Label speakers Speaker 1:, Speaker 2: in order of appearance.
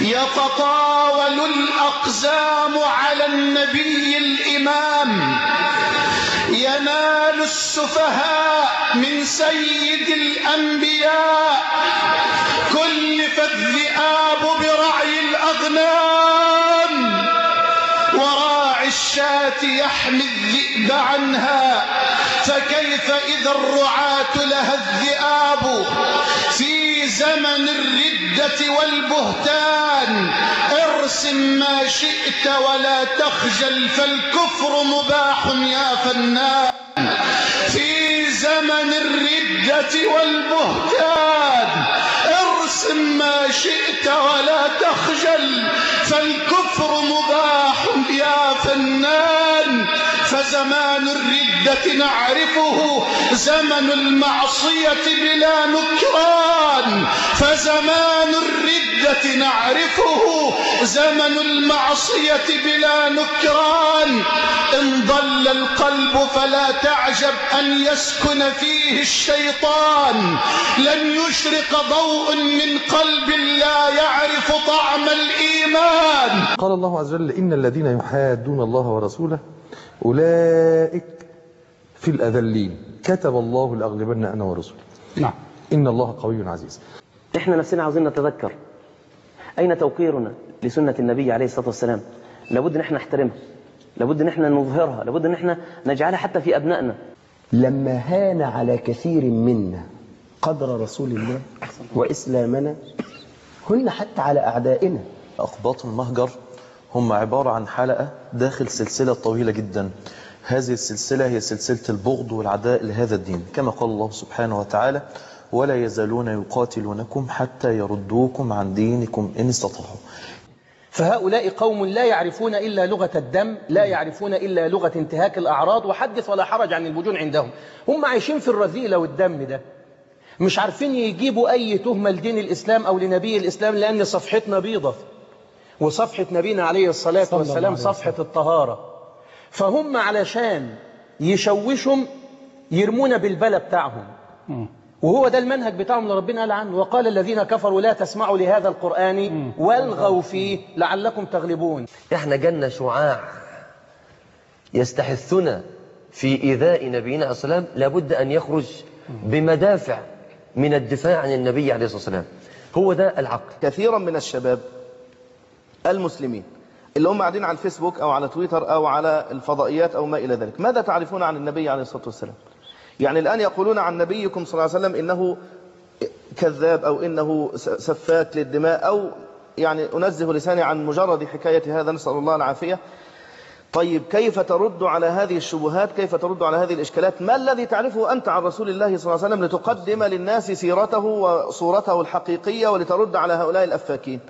Speaker 1: يتطاول الأقزام على النبي الإمام. ينال السفهاء من سيد الأنبياء. كلف الذئاب برعي الأغنام. وراعي الشاة يحمي الذئب عنها. فكيف إذا الرعاة لها الذئاب؟ في زمن الردة والبهتان. ارسم ما شئت ولا تخجل فالكفر مباح يا فنان. في زمن الردة والبهتان ارسم ما شئت ولا تخجل فالكفر مباح يا فنان. فزمان الردة نعرفه زمن المعصية بلا نكران. فزمان الردة نعرفه زمن المعصية بلا نكران. إن ضل القلب فلا تعجب أن يسكن فيه الشيطان. لن يشرق ضوء من قلب لا يعرف طعم الإيمان.
Speaker 2: قال الله عز وجل إن الذين يحادون الله ورسوله أولئك في الأذلين. كتب الله لأغلبن أنا ورسولي
Speaker 3: نعم.
Speaker 2: إن الله قوي عزيز.
Speaker 4: إحنا نفسنا عاوزين نتذكر أين توقيرنا لسنة النبي عليه الصلاة والسلام؟ لابد إن إحنا نحترمها لابد إن إحنا نظهرها لابد إن إحنا نجعلها حتى في أبنائنا.
Speaker 5: لما هان على كثير منا قدر رسول الله وإسلامنا هن حتى على أعدائنا.
Speaker 6: أقباط المهجر هم عبارة عن حلقة داخل سلسلة طويلة جدا. هذه السلسلة هي سلسلة البغض والعداء لهذا الدين. كما قال الله سبحانه وتعالى ولا يزالون يقاتلونكم حتى يردوكم عن دينكم إن استطاعوا.
Speaker 3: فهؤلاء قوم لا يعرفون إلا لغة الدم لا يعرفون إلا لغة انتهاك الأعراض وحدث ولا حرج عن الوجون عندهم. هم عايشين في الرذيلة والدم ده. مش عارفين يجيبوا أي تهمة لدين الإسلام أو لنبي الإسلام لأن صفحتنا بيضة. وصفحة نبينا عليه الصلاة والسلام صفحة الطهارة. فهم علشان يشوشهم يرمونا بالبلى بتاعهم. وهو ده المنهج بتاعهم اللي ربنا قال عنه. وقال الذين كفروا لا تسمعوا لهذا القرآن والغوا فيه لعلكم تغلبون.
Speaker 4: إحنا جالنا شعاع يستحثنا في إيذاء نبينا والسلام لابد أن يخرج بمدافع من الدفاع عن النبي عليه الصلاة والسلام. هو ده العقل.
Speaker 7: كثيرا من الشباب المسلمين اللي هم قاعدين على الفيسبوك أو على تويتر أو على الفضائيات أو ما إلى ذلك ماذا تعرفون عن النبي عليه الصلاة والسلام؟ يعني الآن يقولون عن نبيكم صلى الله عليه وسلم إنه كذاب أو إنه سفاك للدماء أو يعني أنزه لساني عن مجرد حكاية هذا نسأل الله العافية. طيب كيف ترد على هذه الشبهات؟ كيف ترد على هذه الإشكالات؟ ما الذي تعرفه أنت عن رسول الله صلى الله عليه وسلم لتقدم للناس سيرته وصورته الحقيقية ولترد على هؤلاء الأفاكين؟